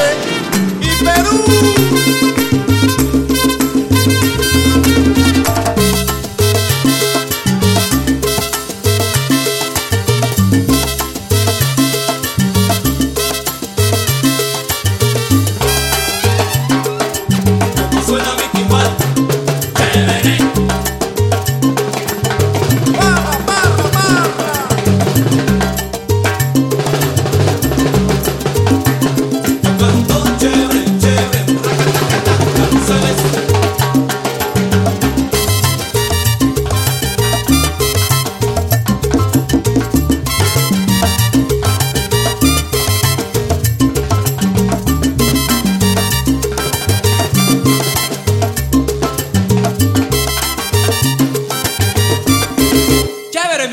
it.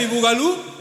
Bugalú.